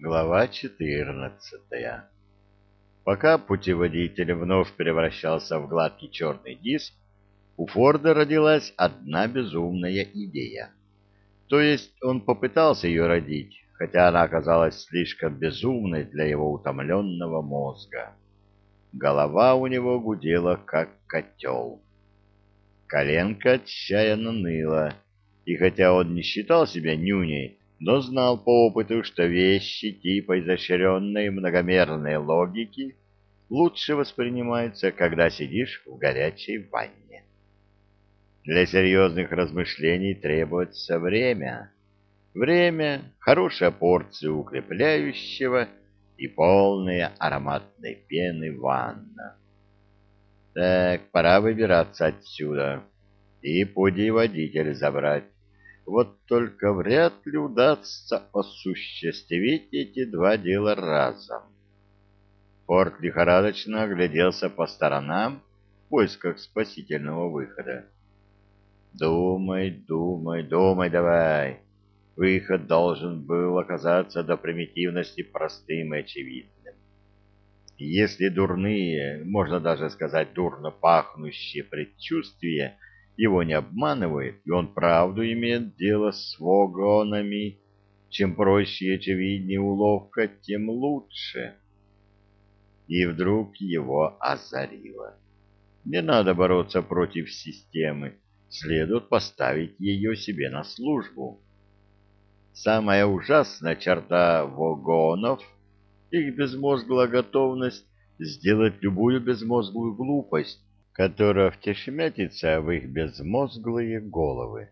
Глава 14 Пока путеводитель вновь превращался в гладкий черный диск, у Форда родилась одна безумная идея. То есть он попытался ее родить, хотя она оказалась слишком безумной для его утомленного мозга. Голова у него гудела, как котел. Коленка отчаянно ныла, и хотя он не считал себя нюней, но знал по опыту, что вещи типа изощренной многомерной логики лучше воспринимаются, когда сидишь в горячей ванне. Для серьезных размышлений требуется время. Время — хорошая порция укрепляющего и полная ароматной пены ванна. Так, пора выбираться отсюда и путеводитель забрать. Вот только вряд ли удастся осуществить эти два дела разом. Форд лихорадочно огляделся по сторонам в поисках спасительного выхода. «Думай, думай, думай давай!» Выход должен был оказаться до примитивности простым и очевидным. Если дурные, можно даже сказать дурно пахнущие предчувствия его не обманывают, и он правду имеет дело с вогонами, чем проще и очевиднее уловка, тем лучше. И вдруг его озарило. Не надо бороться против системы, следует поставить ее себе на службу. Самая ужасная черта вогонов — их безмозглая готовность сделать любую безмозглую глупость, которая втешмятится в их безмозглые головы.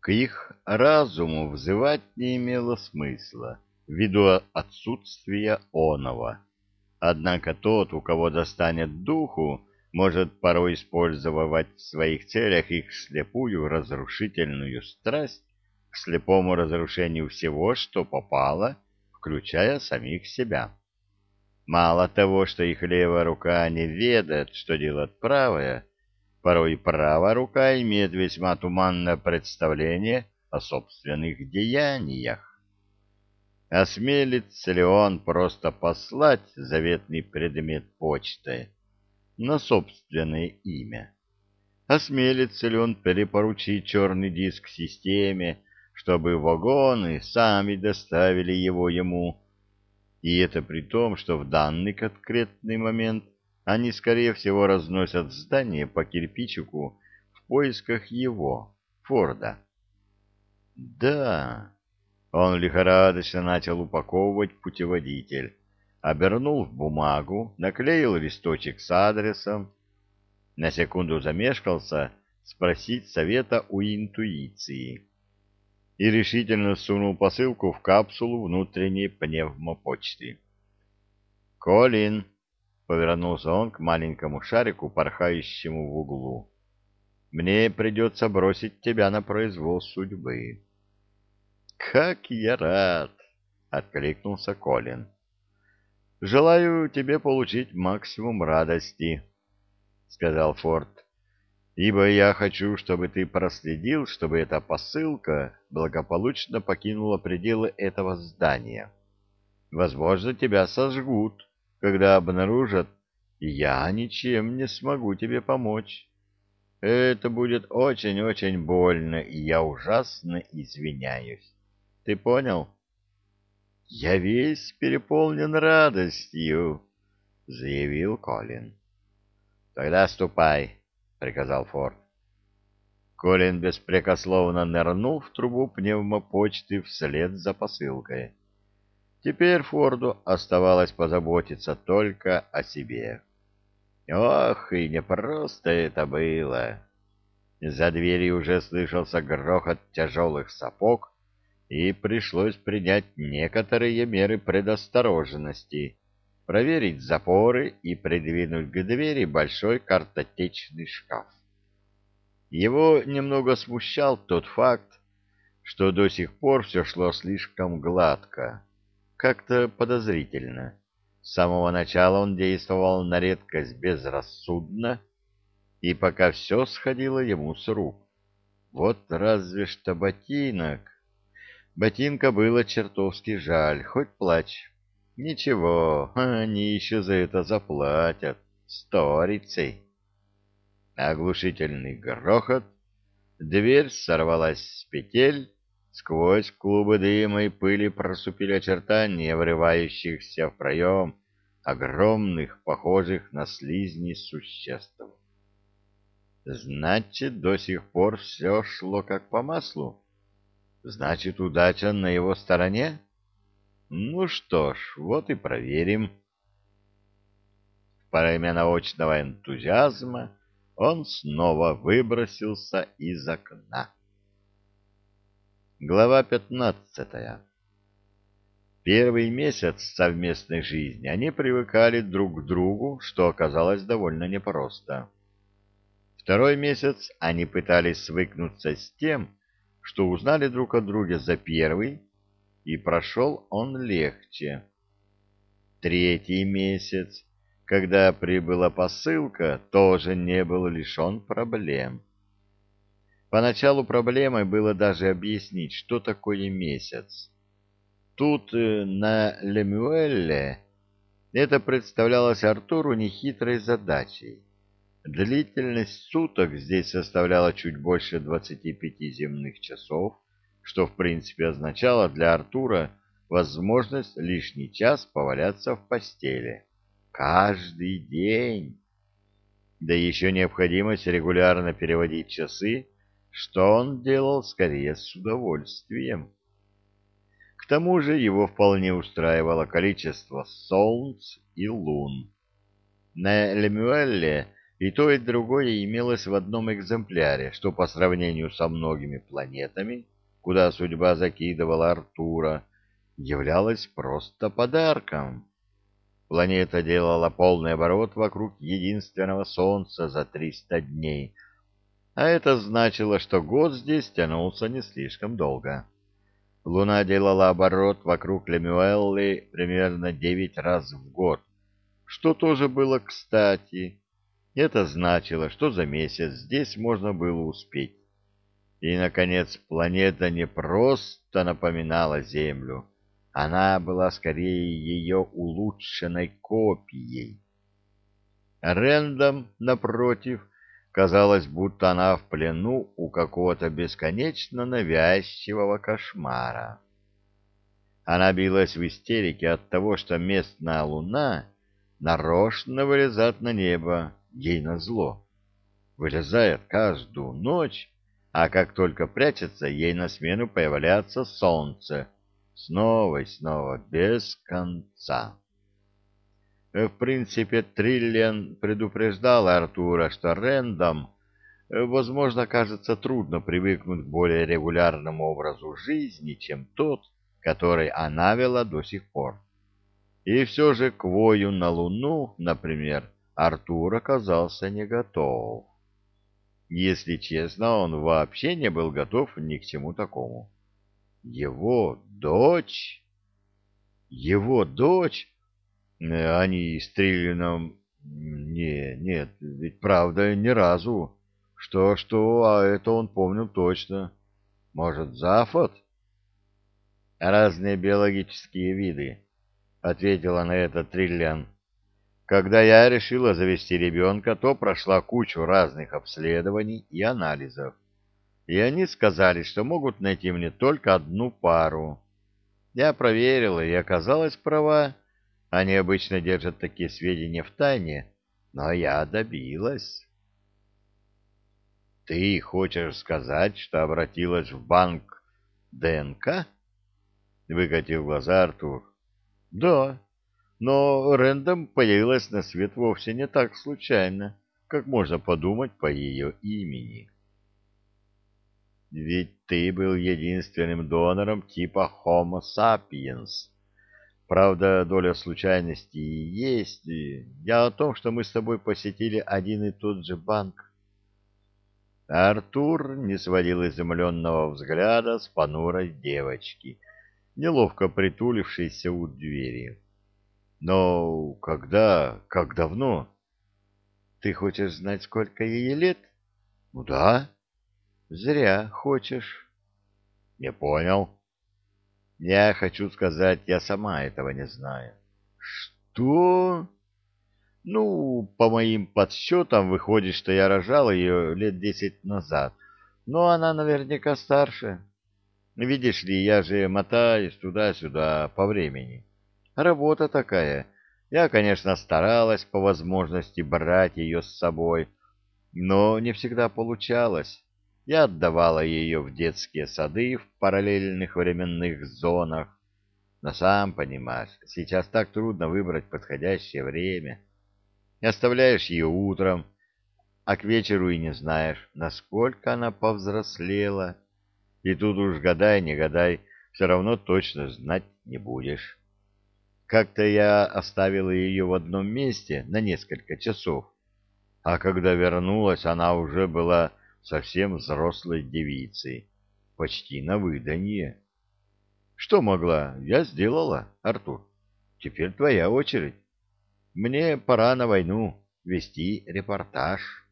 К их разуму взывать не имело смысла, ввиду отсутствия оного. Однако тот, у кого достанет духу, может порой использовать в своих целях их слепую разрушительную страсть к слепому разрушению всего, что попало, включая самих себя. Мало того, что их левая рука не ведает, что делает правая, порой правая рука имеет весьма туманное представление о собственных деяниях. Осмелится ли он просто послать заветный предмет почты на собственное имя? Осмелится ли он перепоручить черный диск системе, чтобы вагоны сами доставили его ему, и это при том, что в данный конкретный момент они, скорее всего, разносят здание по кирпичику в поисках его, Форда. Да, он лихорадочно начал упаковывать путеводитель, обернул в бумагу, наклеил листочек с адресом, на секунду замешкался спросить совета у интуиции и решительно сунул посылку в капсулу внутренней пневмопочты. «Колин!» — повернулся он к маленькому шарику, порхающему в углу. «Мне придется бросить тебя на произвол судьбы». «Как я рад!» — откликнулся Колин. «Желаю тебе получить максимум радости», — сказал Форд ибо я хочу, чтобы ты проследил, чтобы эта посылка благополучно покинула пределы этого здания. Возможно, тебя сожгут, когда обнаружат, и я ничем не смогу тебе помочь. Это будет очень-очень больно, и я ужасно извиняюсь. Ты понял? — Я весь переполнен радостью, — заявил Колин. — Тогда ступай, — приказал Форд. Колин беспрекословно нырнул в трубу пневмопочты вслед за посылкой. Теперь Форду оставалось позаботиться только о себе. Ох, и непросто это было. За дверью уже слышался грохот тяжелых сапог, и пришлось принять некоторые меры предосторожности проверить запоры и придвинуть к двери большой картотечный шкаф. Его немного смущал тот факт, что до сих пор все шло слишком гладко, как-то подозрительно. С самого начала он действовал на редкость безрассудно, и пока все сходило ему с рук. Вот разве что ботинок. Ботинка было чертовски жаль, хоть плачь. Ничего, они еще за это заплатят. Сторицей. Оглушительный грохот. Дверь сорвалась с петель. Сквозь клубы дыма и пыли просупили очертания врывающихся в проем огромных, похожих на слизни существ. Значит, до сих пор все шло как по маслу. Значит, удача на его стороне? Ну что ж, вот и проверим. В научного энтузиазма он снова выбросился из окна. Глава пятнадцатая Первый месяц совместной жизни они привыкали друг к другу, что оказалось довольно непросто. Второй месяц они пытались свыкнуться с тем, что узнали друг о друге за первый, и прошел он легче. Третий месяц, когда прибыла посылка, тоже не был лишен проблем. Поначалу проблемой было даже объяснить, что такое месяц. Тут, э, на Лемюэлле, это представлялось Артуру нехитрой задачей. Длительность суток здесь составляла чуть больше 25 земных часов, что в принципе означало для Артура возможность лишний час поваляться в постели. Каждый день. Да еще необходимость регулярно переводить часы, что он делал скорее с удовольствием. К тому же его вполне устраивало количество солнц и лун. На Лемюэлле и то, и другое имелось в одном экземпляре, что по сравнению со многими планетами, куда судьба закидывала Артура, являлось просто подарком. Планета делала полный оборот вокруг единственного Солнца за 300 дней, а это значило, что год здесь тянулся не слишком долго. Луна делала оборот вокруг Лемюэллы примерно 9 раз в год, что тоже было кстати это значило, что за месяц здесь можно было успеть. И, наконец, планета не просто напоминала Землю, она была скорее ее улучшенной копией. Рэндом, напротив, казалось, будто она в плену у какого-то бесконечно навязчивого кошмара. Она билась в истерике от того, что местная луна нарочно вылезает на небо, ей назло. Вылезает каждую ночь, а как только прячется, ей на смену появляется солнце. Снова и снова, без конца. В принципе, Триллиан предупреждал Артура, что Рэндом, возможно, кажется трудно привыкнуть к более регулярному образу жизни, чем тот, который она вела до сих пор. И все же к вою на Луну, например, Артур оказался не готов. Если честно, он вообще не был готов ни к чему такому. Его дочь... Его дочь... Э, они с Триллином... Не, нет, ведь правда ни разу. Что-что, а это он помнил точно. Может, Зафот? Разные биологические виды, — ответила на это Триллиан. Когда я решила завести ребенка, то прошла кучу разных обследований и анализов. И они сказали, что могут найти мне только одну пару. Я проверила и оказалась права. Они обычно держат такие сведения в тайне, но я добилась. Ты хочешь сказать, что обратилась в банк ДНК? Выкатил глаза Артур. Да, но Рэндом появилась на свет вовсе не так случайно, как можно подумать по ее имени. Ведь ты был единственным донором типа Homo sapiens. Правда, доля случайности и есть. Я о том, что мы с тобой посетили один и тот же банк. Артур не сводил изумленного взгляда с понурой девочки, неловко притулившейся у двери. Но когда, как давно? Ты хочешь знать, сколько ей лет? Ну да. Зря хочешь. Не понял. Я хочу сказать, я сама этого не знаю. Что? Ну, по моим подсчетам, выходит, что я рожал ее лет десять назад. Но она наверняка старше. Видишь ли, я же мотаюсь туда-сюда по времени. Работа такая. Я, конечно, старалась по возможности брать ее с собой, но не всегда получалось. Я отдавала ее в детские сады в параллельных временных зонах. Но сам понимаешь, сейчас так трудно выбрать подходящее время. Оставляешь ее утром, а к вечеру и не знаешь, насколько она повзрослела. И тут уж гадай, не гадай, все равно точно знать не будешь. Как-то я оставила ее в одном месте на несколько часов, а когда вернулась, она уже была совсем взрослой девицей, почти на выданье. Что могла, я сделала, Артур. Теперь твоя очередь. Мне пора на войну вести репортаж.